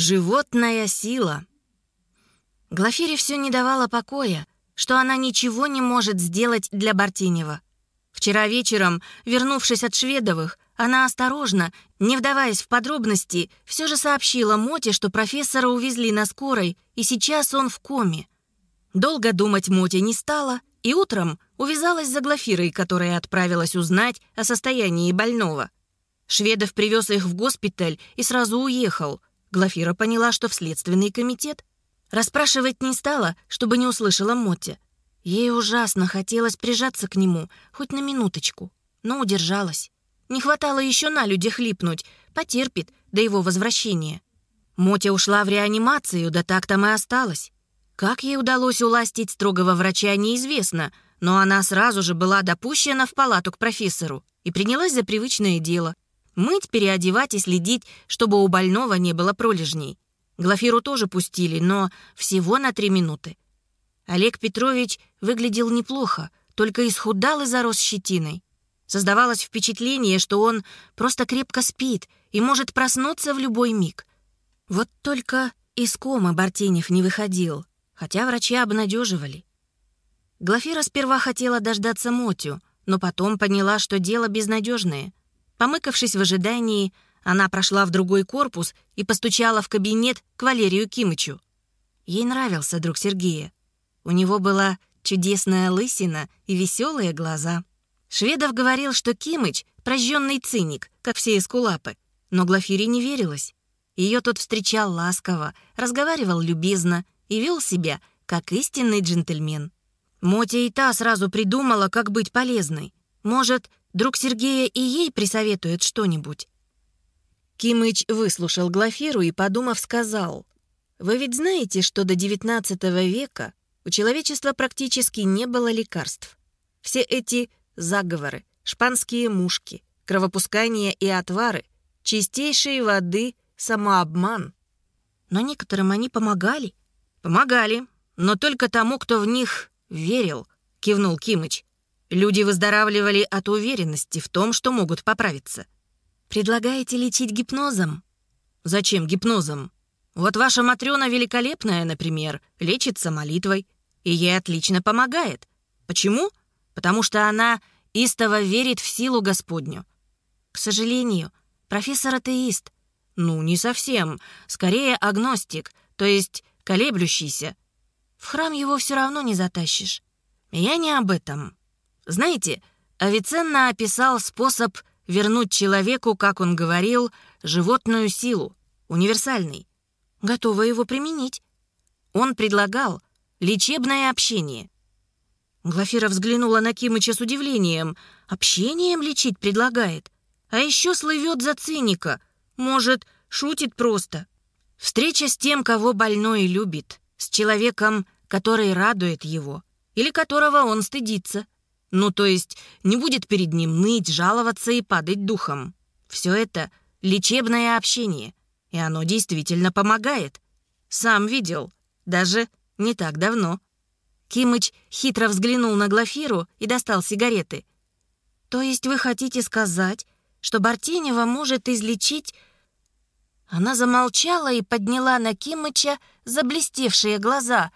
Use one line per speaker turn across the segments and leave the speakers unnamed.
Животная сила. Глафире все не давало покоя, что она ничего не может сделать для Бартинева. Вчера вечером, вернувшись от Шведовых, она осторожно, не вдаваясь в подробности, все же сообщила Моте, что профессора увезли на скорой, и сейчас он в коме. Долго думать Моте не стала, и утром увязалась за Глафирой, которая отправилась узнать о состоянии больного. Шведов привез их в госпиталь и сразу уехал — Глафира поняла, что в следственный комитет. Расспрашивать не стала, чтобы не услышала Мотти. Ей ужасно хотелось прижаться к нему, хоть на минуточку, но удержалась. Не хватало еще на людях липнуть, потерпит до его возвращения. Мотя ушла в реанимацию, да так там и осталась. Как ей удалось уластить строгого врача, неизвестно, но она сразу же была допущена в палату к профессору и принялась за привычное дело — Мыть, переодевать и следить, чтобы у больного не было пролежней. Глафиру тоже пустили, но всего на три минуты. Олег Петрович выглядел неплохо, только исхудал и зарос щетиной. Создавалось впечатление, что он просто крепко спит и может проснуться в любой миг. Вот только из кома Бартенев не выходил, хотя врачи обнадеживали. Глафира сперва хотела дождаться Мотю, но потом поняла, что дело безнадежное. Помыкавшись в ожидании, она прошла в другой корпус и постучала в кабинет к Валерию Кимычу. Ей нравился друг Сергея. У него была чудесная лысина и веселые глаза. Шведов говорил, что Кимыч — прожженный циник, как все эскулапы. Но Глафире не верилось. Ее тот встречал ласково, разговаривал любезно и вел себя, как истинный джентльмен. Мотя и та сразу придумала, как быть полезной. Может, Друг Сергея и ей присоветует что-нибудь». Кимыч выслушал Глафиру и, подумав, сказал, «Вы ведь знаете, что до XIX века у человечества практически не было лекарств. Все эти заговоры, шпанские мушки, кровопускания и отвары, чистейшей воды самообман. Но некоторым они помогали. Помогали, но только тому, кто в них верил, кивнул Кимыч. Люди выздоравливали от уверенности в том, что могут поправиться. Предлагаете лечить гипнозом? Зачем гипнозом? Вот ваша Матрёна великолепная, например, лечится молитвой, и ей отлично помогает. Почему? Потому что она истово верит в силу Господню. К сожалению, профессор атеист. Ну, не совсем. Скорее агностик, то есть колеблющийся. В храм его все равно не затащишь. Я не об этом. Знаете, Авиценна описал способ вернуть человеку, как он говорил, животную силу, универсальный. Готова его применить. Он предлагал лечебное общение. Глафира взглянула на Кимыча с удивлением. Общением лечить предлагает. А еще слывет за циника. Может, шутит просто. Встреча с тем, кого больной любит. С человеком, который радует его. Или которого он стыдится. Ну, то есть не будет перед ним ныть, жаловаться и падать духом. Все это лечебное общение, и оно действительно помогает. Сам видел, даже не так давно. Кимыч хитро взглянул на Глафиру и достал сигареты. «То есть вы хотите сказать, что Бартенева может излечить...» Она замолчала и подняла на Кимыча заблестевшие глаза.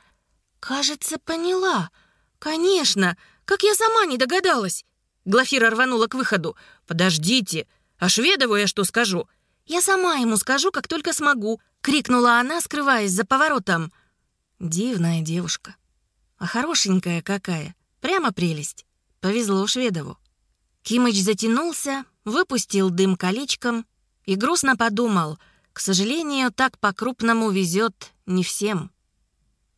«Кажется, поняла. Конечно, как я сама не догадалась!» Глафира рванула к выходу. «Подождите, а Шведову я что скажу?» «Я сама ему скажу, как только смогу», — крикнула она, скрываясь за поворотом. Дивная девушка. А хорошенькая какая. Прямо прелесть. Повезло Шведову. Кимыч затянулся, выпустил дым колечком и грустно подумал, к сожалению, так по-крупному везет не всем.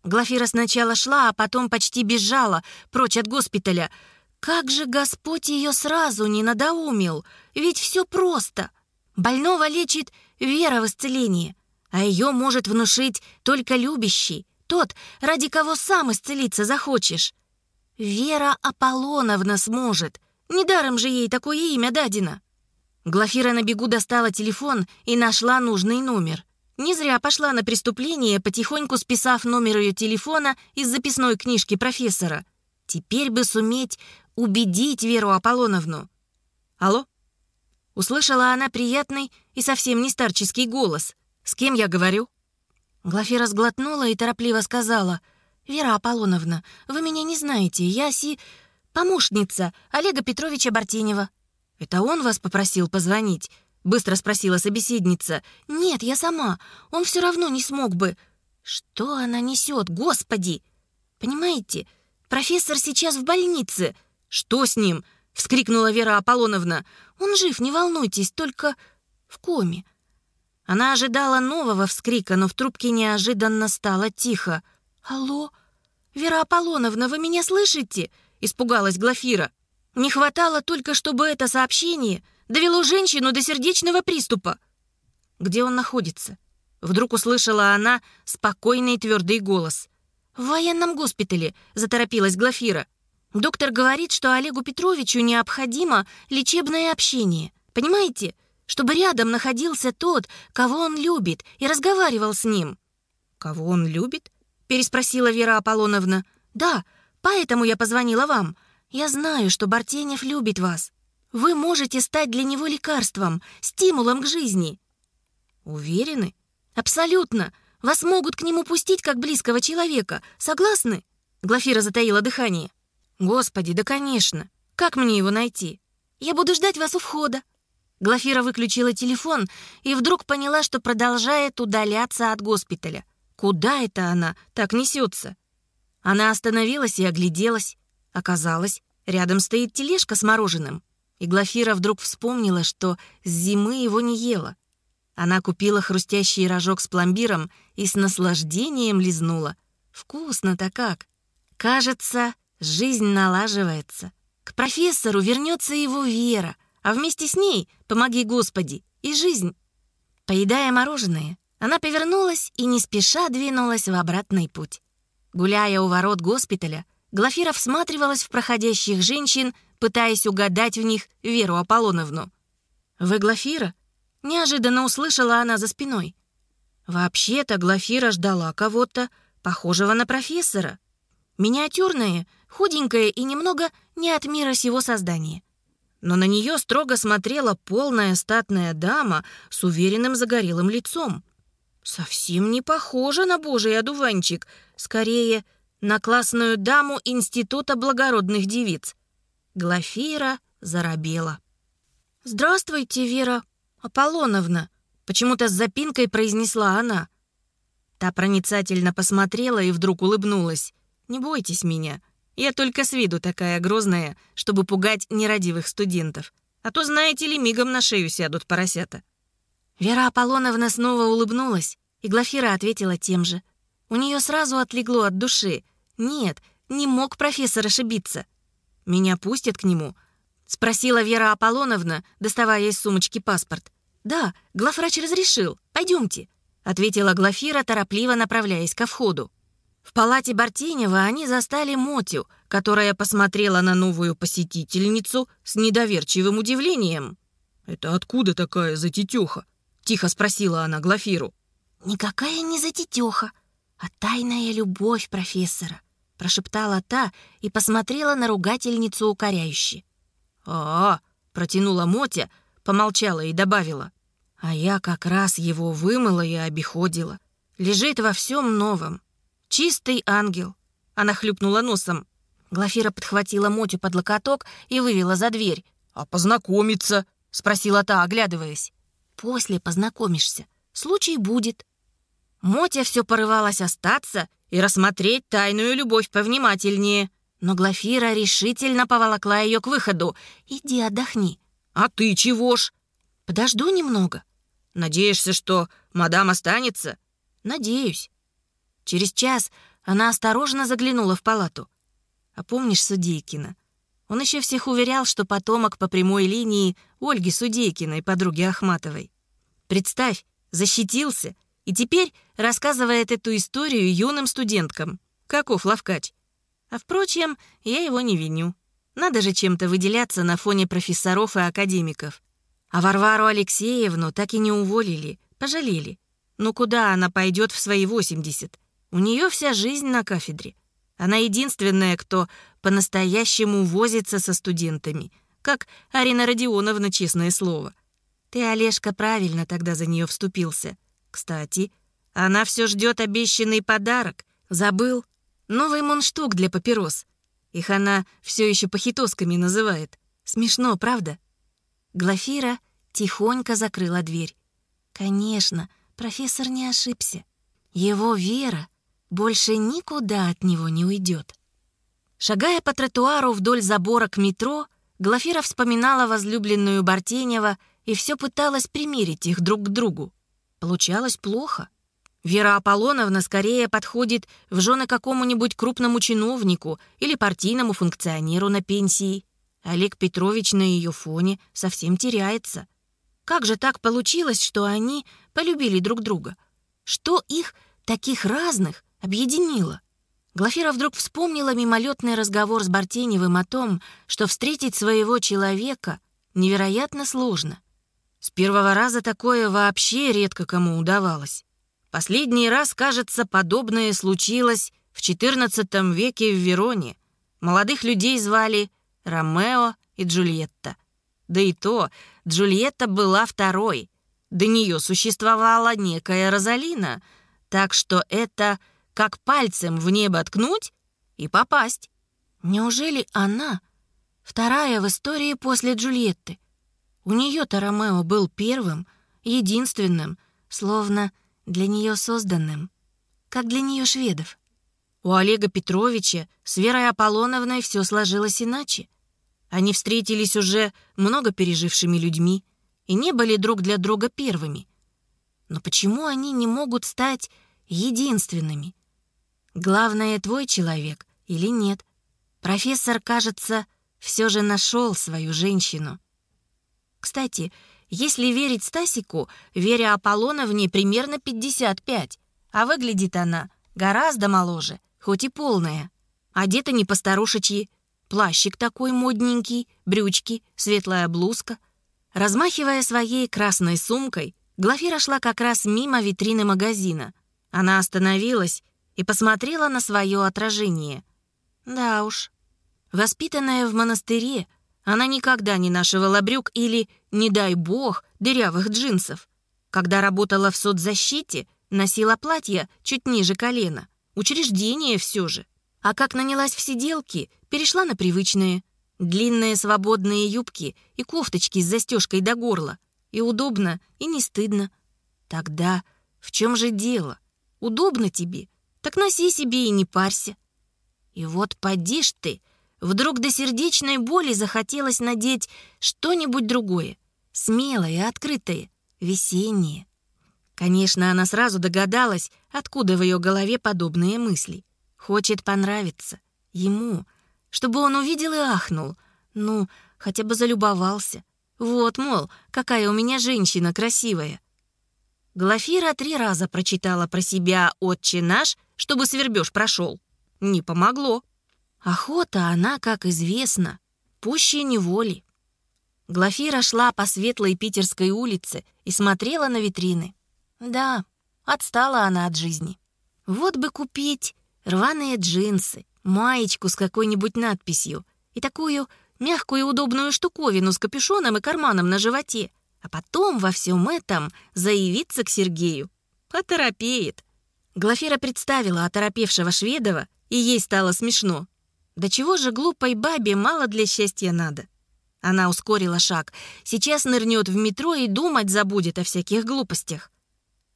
Глафира сначала шла, а потом почти бежала прочь от госпиталя. Как же Господь ее сразу не надоумил? Ведь все просто. Больного лечит вера в исцеление, а ее может внушить только любящий, тот, ради кого сам исцелиться захочешь. Вера Аполлоновна сможет. Недаром же ей такое имя дадено. Глафира на бегу достала телефон и нашла нужный номер — не зря пошла на преступление, потихоньку списав номер ее телефона из записной книжки профессора. Теперь бы суметь убедить Веру Аполлоновну. «Алло?» Услышала она приятный и совсем не старческий голос. «С кем я говорю?» Глафира сглотнула и торопливо сказала. «Вера Аполлоновна, вы меня не знаете. Я си... помощница Олега Петровича Бартенева». «Это он вас попросил позвонить?» — быстро спросила собеседница. «Нет, я сама. Он все равно не смог бы». «Что она несет, господи?» «Понимаете, профессор сейчас в больнице». «Что с ним?» — вскрикнула Вера Аполлоновна. «Он жив, не волнуйтесь, только в коме». Она ожидала нового вскрика, но в трубке неожиданно стало тихо. «Алло? Вера Аполлоновна, вы меня слышите?» — испугалась Глафира. Не хватало только, чтобы это сообщение довело женщину до сердечного приступа. Где он находится? Вдруг услышала она спокойный твердый голос. «В военном госпитале», — заторопилась Глафира. «Доктор говорит, что Олегу Петровичу необходимо лечебное общение. Понимаете? Чтобы рядом находился тот, кого он любит, и разговаривал с ним». «Кого он любит?» — переспросила Вера Аполлоновна. «Да, поэтому я позвонила вам. Я знаю, что Бартенев любит вас. Вы можете стать для него лекарством, стимулом к жизни». «Уверены?» «Абсолютно. Вас могут к нему пустить как близкого человека. Согласны?» Глафира затаила дыхание. «Господи, да конечно. Как мне его найти? Я буду ждать вас у входа». Глафира выключила телефон и вдруг поняла, что продолжает удаляться от госпиталя. Куда это она так несется? Она остановилась и огляделась. Оказалось, рядом стоит тележка с мороженым. И Глафира вдруг вспомнила, что с зимы его не ела. Она купила хрустящий рожок с пломбиром и с наслаждением лизнула. Вкусно-то как! Кажется, жизнь налаживается. К профессору вернется его вера, а вместе с ней, помоги Господи, и жизнь. Поедая мороженое, она повернулась и не спеша двинулась в обратный путь. Гуляя у ворот госпиталя, Глафира всматривалась в проходящих женщин, пытаясь угадать в них Веру Аполлоновну. «Вы Глафира?» — неожиданно услышала она за спиной. Вообще-то Глафира ждала кого-то, похожего на профессора. Миниатюрное, худенькое и немного не от мира сего создания. Но на нее строго смотрела полная статная дама с уверенным загорелым лицом. Совсем не похожа на божий одуванчик, скорее на классную даму Института благородных девиц. Глафира заробела. «Здравствуйте, Вера Аполлоновна», — почему-то с запинкой произнесла она. Та проницательно посмотрела и вдруг улыбнулась. «Не бойтесь меня. Я только с виду такая грозная, чтобы пугать нерадивых студентов. А то, знаете ли, мигом на шею сядут поросята». Вера Аполлоновна снова улыбнулась, и Глафира ответила тем же. У нее сразу отлегло от души — нет, не мог профессор ошибиться. Меня пустят к нему? Спросила Вера Аполлоновна, доставая из сумочки паспорт. Да, главврач разрешил. Пойдемте, ответила Глафира, торопливо направляясь ко входу. В палате Бартенева они застали Мотю, которая посмотрела на новую посетительницу с недоверчивым удивлением. «Это откуда такая затетёха?» — тихо спросила она Глафиру. «Никакая не затетёха, а тайная любовь профессора прошептала та и посмотрела на ругательницу укоряюще. а, протянула Мотя, помолчала и добавила. «А я как раз его вымыла и обиходила. Лежит во всем новом. Чистый ангел». Она хлюпнула носом. Глафира подхватила Мотю под локоток и вывела за дверь. «А познакомиться?» — спросила та, оглядываясь. «После познакомишься. Случай будет». Мотя все порывалась остаться и рассмотреть тайную любовь повнимательнее. Но Глафира решительно поволокла ее к выходу. «Иди отдохни». «А ты чего ж?» «Подожду немного». «Надеешься, что мадам останется?» «Надеюсь». Через час она осторожно заглянула в палату. «А помнишь Судейкина?» Он еще всех уверял, что потомок по прямой линии Ольги Судейкиной, подруги Ахматовой. Представь, защитился и теперь рассказывает эту историю юным студенткам. Каков лавкач. А впрочем, я его не виню. Надо же чем-то выделяться на фоне профессоров и академиков. А Варвару Алексеевну так и не уволили, пожалели. Ну куда она пойдет в свои 80? У нее вся жизнь на кафедре. Она единственная, кто по-настоящему возится со студентами, как Арина Родионовна, честное слово. Ты, Олежка, правильно тогда за нее вступился. Кстати, Она все ждет обещанный подарок. Забыл? Новый мундштук для папирос. Их она все еще похитосками называет. Смешно, правда? Глафира тихонько закрыла дверь. Конечно, профессор не ошибся. Его вера больше никуда от него не уйдет. Шагая по тротуару вдоль забора к метро, Глафира вспоминала возлюбленную Бартенева и все пыталась примирить их друг к другу. Получалось плохо. Вера Аполлоновна скорее подходит в жены какому-нибудь крупному чиновнику или партийному функционеру на пенсии. Олег Петрович на ее фоне совсем теряется. Как же так получилось, что они полюбили друг друга? Что их, таких разных, объединило? Глафира вдруг вспомнила мимолетный разговор с Бартеневым о том, что встретить своего человека невероятно сложно. С первого раза такое вообще редко кому удавалось. Последний раз, кажется, подобное случилось в XIV веке в Вероне. Молодых людей звали Ромео и Джульетта. Да и то, Джульетта была второй. До нее существовала некая Розалина, так что это как пальцем в небо ткнуть и попасть. Неужели она вторая в истории после Джульетты? У нее-то Ромео был первым, единственным, словно для нее созданным, как для нее шведов. У Олега Петровича с Верой Аполлоновной все сложилось иначе. Они встретились уже много пережившими людьми и не были друг для друга первыми. Но почему они не могут стать единственными? Главное, твой человек или нет. Профессор, кажется, все же нашел свою женщину. Кстати, если верить Стасику, Вере Аполлоновне примерно 55, а выглядит она гораздо моложе, хоть и полная. Одета не по-старушечьи, плащик такой модненький, брючки, светлая блузка. Размахивая своей красной сумкой, Глафира шла как раз мимо витрины магазина. Она остановилась и посмотрела на свое отражение. Да уж, воспитанная в монастыре, она никогда не нашивала брюк или, не дай бог, дырявых джинсов. Когда работала в соцзащите, носила платье чуть ниже колена. Учреждение все же. А как нанялась в сиделки, перешла на привычные. Длинные свободные юбки и кофточки с застежкой до горла. И удобно, и не стыдно. Тогда в чем же дело? Удобно тебе? Так носи себе и не парься. И вот поди ж ты — Вдруг до сердечной боли захотелось надеть что-нибудь другое, смелое, открытое, весеннее. Конечно, она сразу догадалась, откуда в ее голове подобные мысли. Хочет понравиться. Ему. Чтобы он увидел и ахнул. Ну, хотя бы залюбовался. Вот, мол, какая у меня женщина красивая. Глафира три раза прочитала про себя «Отче наш», чтобы свербеж прошел. Не помогло. Охота, она, как известно, пуще неволи. Глафира шла по светлой питерской улице и смотрела на витрины. Да, отстала она от жизни. Вот бы купить рваные джинсы, маечку с какой-нибудь надписью и такую мягкую и удобную штуковину с капюшоном и карманом на животе, а потом во всем этом заявиться к Сергею. Оторопеет. Глафира представила оторопевшего Шведова, и ей стало смешно. Да чего же глупой бабе мало для счастья надо? Она ускорила шаг. Сейчас нырнет в метро и думать забудет о всяких глупостях.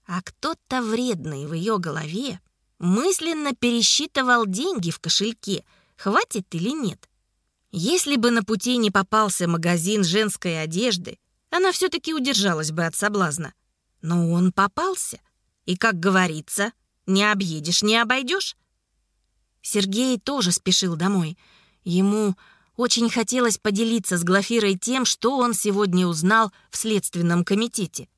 А кто-то вредный в ее голове мысленно пересчитывал деньги в кошельке, хватит или нет. Если бы на пути не попался магазин женской одежды, она все-таки удержалась бы от соблазна. Но он попался. И, как говорится, не объедешь, не обойдешь. Сергей тоже спешил домой. Ему очень хотелось поделиться с Глафирой тем, что он сегодня узнал в следственном комитете.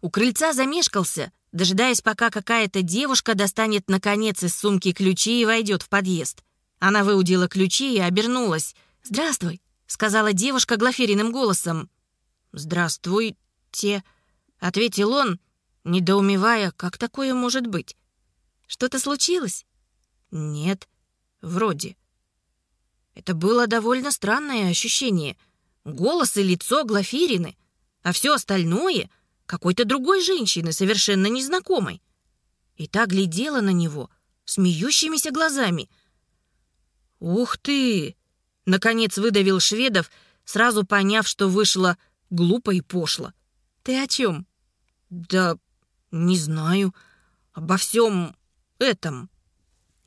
У крыльца замешкался, дожидаясь, пока какая-то девушка достанет наконец из сумки ключи и войдет в подъезд. Она выудила ключи и обернулась. «Здравствуй», — сказала девушка Глафириным голосом. «Здравствуйте», — ответил он, недоумевая, как такое может быть. «Что-то случилось?» Нет, вроде. Это было довольно странное ощущение. Голос и лицо Глафирины, а все остальное — какой-то другой женщины, совершенно незнакомой. и та глядела на него смеющимися глазами. «Ух ты!» — наконец выдавил Шведов, сразу поняв, что вышло глупо и пошло. «Ты о чем?» «Да не знаю. Обо всем этом».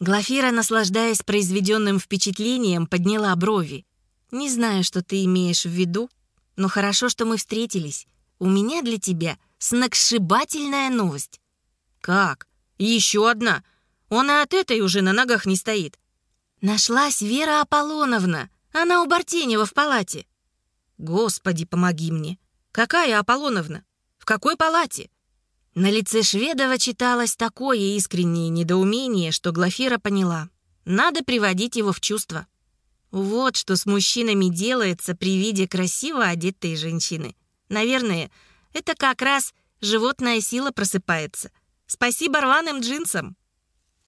Глафира, наслаждаясь произведенным впечатлением, подняла брови. «Не знаю, что ты имеешь в виду, но хорошо, что мы встретились. У меня для тебя сногсшибательная новость». «Как? Еще одна? Он и от этой уже на ногах не стоит». «Нашлась Вера Аполлоновна. Она у Бартенева в палате». «Господи, помоги мне. Какая Аполлоновна? В какой палате?» На лице Шведова читалось такое искреннее недоумение, что Глафира поняла. Надо приводить его в чувство. Вот что с мужчинами делается при виде красиво одетой женщины. Наверное, это как раз животная сила просыпается. Спасибо рваным джинсам.